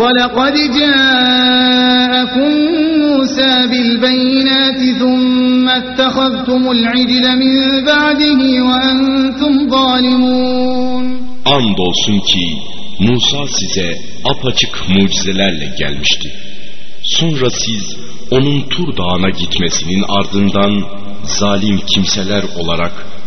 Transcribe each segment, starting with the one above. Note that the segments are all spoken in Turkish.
وَلَقَدْ جَاءَكُمْ مُوسَى بِالْبَيِّنَاتِ ثُمَّ اتَّخَذْتُمُ الْعِجْلَ مِنْ بَعْدِهِ وَأَنْتُمْ ظَالِمُونَ Andolsun ki Musa size apaçık mucizelerle gelmişti. Sonra siz onun Tur Dağı'na gitmesinin ardından zalim kimseler olarak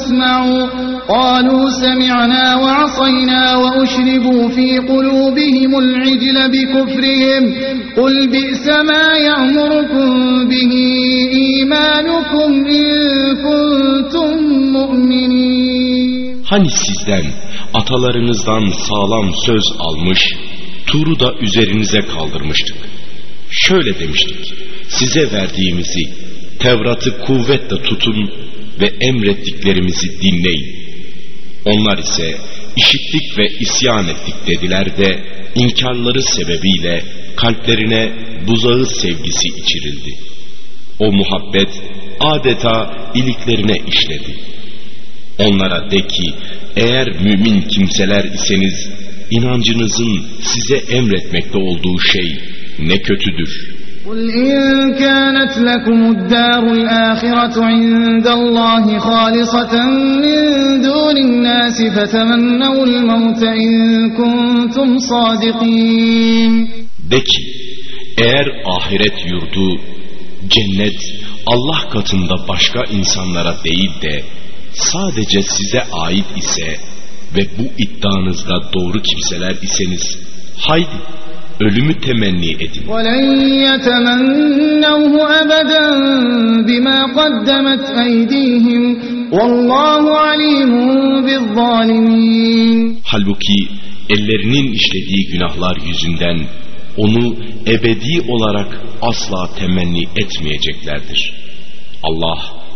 وَاسْمَعُوا قالوا سمعنا وعصينا وأشربوا في قلوبهم العجل بكفرهم قل بئس ما يأمركم به إيمانكم إن كنتم مؤمنين Hani sizden atalarınızdan sağlam söz almış, turu da üzerinize kaldırmıştık. Şöyle demiştik, size verdiğimizi, Tevrat'ı kuvvetle tutun ve emrettiklerimizi dinleyin. Onlar ise işittik ve isyan ettik dediler de inkarları sebebiyle kalplerine buzağı sevgisi içirildi. O muhabbet adeta iliklerine işledi. Onlara de ki eğer mümin kimseler iseniz inancınızın size emretmekte olduğu şey ne kötüdür. قل إن كانت لكم الدار الآخرة عند الله خالصة من دون الناس فتمنوا الموت إن كنتم صادقين De ki eğer ahiret yurdu cennet Allah katında başka insanlara değil de sadece size ait ise ve bu iddianızda doğru kimseler iseniz haydi ölümü temenni edin. Halbuki ellerinin işlediği günahlar yüzünden onu ebedi olarak asla temenni etmeyeceklerdir. Allah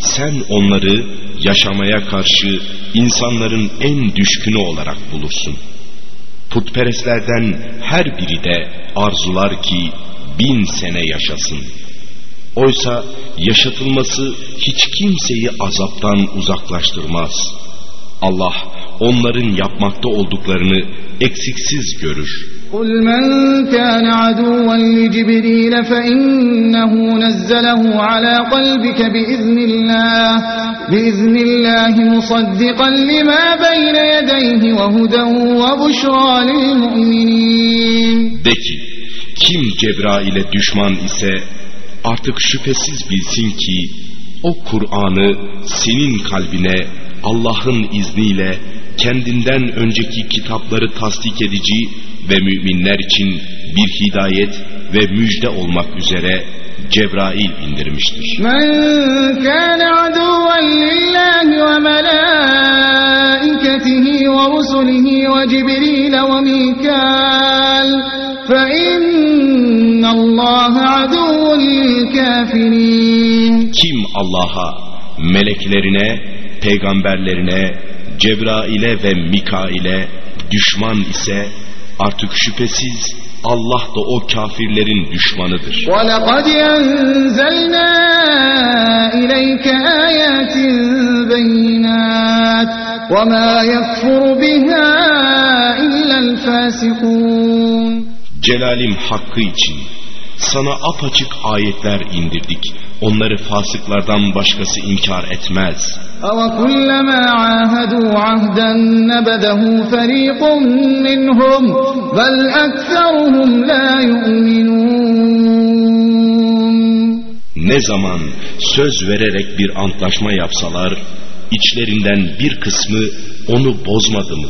sen onları yaşamaya karşı insanların en düşkünü olarak bulursun. Putperestlerden her biri de arzular ki bin sene yaşasın. Oysa yaşatılması hiç kimseyi azaptan uzaklaştırmaz.'' Allah onların yapmakta olduklarını eksiksiz görür. قُلْ مَنْ كَانَ عَدُوًّا لِجِبْرِيلَ فَإِنَّهُ نَزَّلَهُ عَلَى قَلْبِكَ بِإِذْنِ اللَّهِ بِإِذْنِ اللَّهِ مُصَدِّقًا لِمَا بَيْنَ يَدَيْهِ وَهُدًى وَبُشْرَى لِلْمُؤْمِنِينَ De ki, kim Cebrail'e düşman ise artık şüphesiz bilsin ki o Kur'an'ı senin kalbine Allah'ın izniyle kendinden önceki kitapları tasdik edici ve müminler için bir hidayet ve müjde olmak üzere Cebrail indirmiştir. Men kana aduven lillahi ve melaiketihi ve rusulihi ve cibril ve mikal fe innallaha aduvun lil kafirin. Kim Allah'a, meleklerine, peygamberlerine, Cebrail'e ve Mikail'e düşman ise artık şüphesiz Allah da o kafirlerin düşmanıdır. وَلَقَدْ أَنزَلْنَا إِلَيْكَ آيَاتٍ بَيِّنَاتٍ وَمَا يَكْفُرُ بِهَا إِلَّا الْفَاسِقُونَ Celalim hakkı için sana apaçık ayetler indirdik. Onları fasıklardan başkası inkar etmez. أَوَكُلَّمَا عَاهَدُوا عَهْدًا نَبَذَهُ فَرِيقٌ مِّنْهُمْ بَلْ أَكْثَرُهُمْ لَا يُؤْمِنُونَ Ne zaman söz vererek bir antlaşma yapsalar, içlerinden bir kısmı onu bozmadı mı?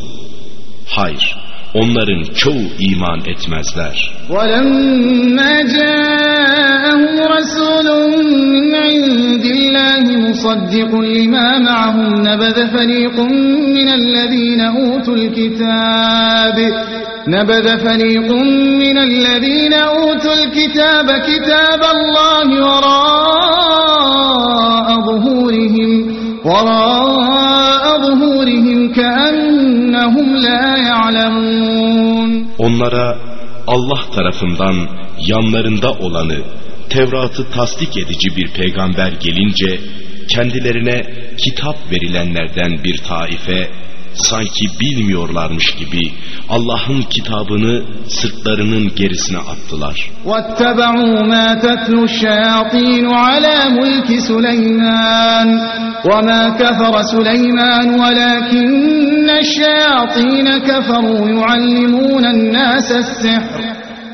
Hayır, onların çoğu iman etmezler. وَلَمَّا جَاءَهُمْ رَسُولٌ مِّنْ عِندِ اللَّهِ مُصَدِّقٌ لِمَا مَعَهُمْ نَبَذَ فَرِيقٌ مِّنَ الَّذِينَ أُوتُوا الْكِتَابَ. نبذ فريق من الذين أوتوا الكتاب كتاب الله وراء ظهورهم وراء ظهورهم كأنهم لا يعلمون. Onlara Allah tarafından yanlarında olanı Tevrat'ı tasdik edici bir peygamber gelince kendilerine kitap verilenlerden bir taife sanki bilmiyorlarmış gibi Allah'ın kitabını sırtlarının gerisine attılar. وَاتَّبَعُوا مَا تَتْلُو الشَّيَاطِينُ عَلَى مُلْكِ سُلَيْمَانَ وَمَا كَفَرَ سُلَيْمَانُ وَلَكِنَّ الشَّيَاطِينَ كَفَرُوا يُعَلِّمُونَ النَّاسَ السِّحْرَ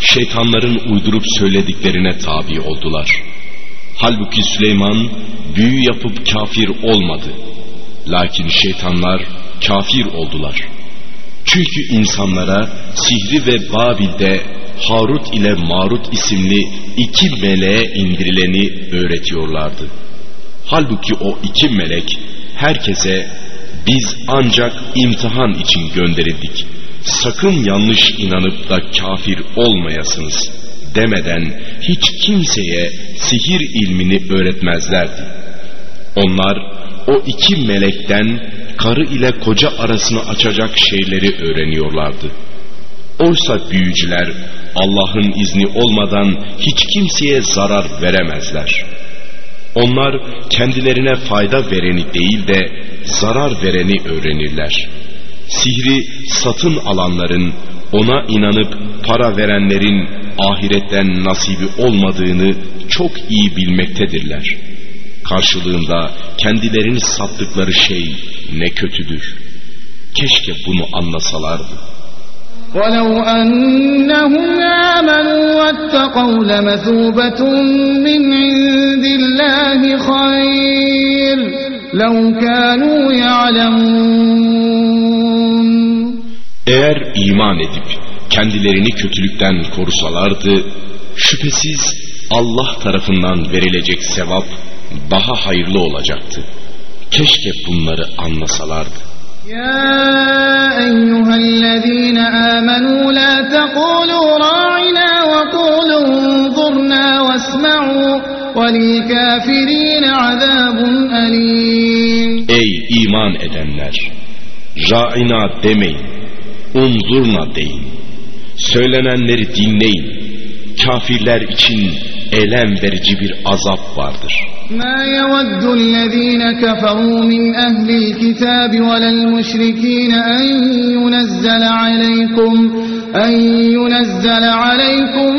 şeytanların uydurup söylediklerine tabi oldular. Halbuki Süleyman büyü yapıp kafir olmadı. Lakin şeytanlar kafir oldular.'' Çünkü insanlara sihri ve Babil'de Harut ile Marut isimli iki meleğe indirileni öğretiyorlardı. Halbuki o iki melek herkese biz ancak imtihan için gönderildik. Sakın yanlış inanıp da kafir olmayasınız demeden hiç kimseye sihir ilmini öğretmezlerdi. Onlar o iki melekten karı ile koca arasını açacak şeyleri öğreniyorlardı. Oysa büyücüler Allah'ın izni olmadan hiç kimseye zarar veremezler. Onlar kendilerine fayda vereni değil de zarar vereni öğrenirler. Sihri satın alanların, ona inanıp para verenlerin ahiretten nasibi olmadığını çok iyi bilmektedirler.'' Karşılığında kendilerini sattıkları şey ne kötüdür. Keşke bunu anlasalardı. وَلَوْ أَنَّهُمْ آمَنُوا وَاتَّقَوْا لَمَثُوبَةٌ مِّنْ عِندِ اللَّهِ خَيْرٌ لَوْ كَانُوا يَعْلَمُونَ eğer iman edip kendilerini kötülükten korusalardı, şüphesiz Allah tarafından verilecek sevap daha hayırlı olacaktı. Keşke bunları anlasalardı. Ya eyyühellezine amenu la tekulu ra'ina ve kulu zurna vesma'u velil kafirine azabun alim. Ey iman edenler! Ra'ina demeyin, unzurna deyin. Söylenenleri dinleyin. Kafirler için elem verici bir azap vardır.'' ما يود الذين كفروا من أهل الكتاب ولا المشركين أن ينزل عليكم أن ينزل عليكم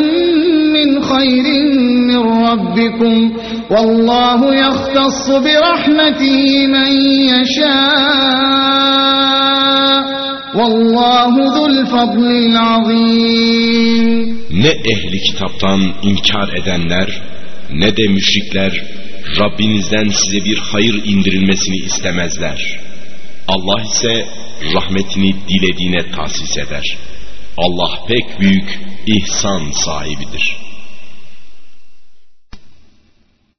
من خير من ربكم والله يختص برحمته من يشاء ne ehli kitaptan inkar edenler ne de müşrikler Rabbinizden size bir hayır indirilmesini istemezler. Allah ise rahmetini dilediğine tahsis eder. Allah pek büyük ihsan sahibidir.''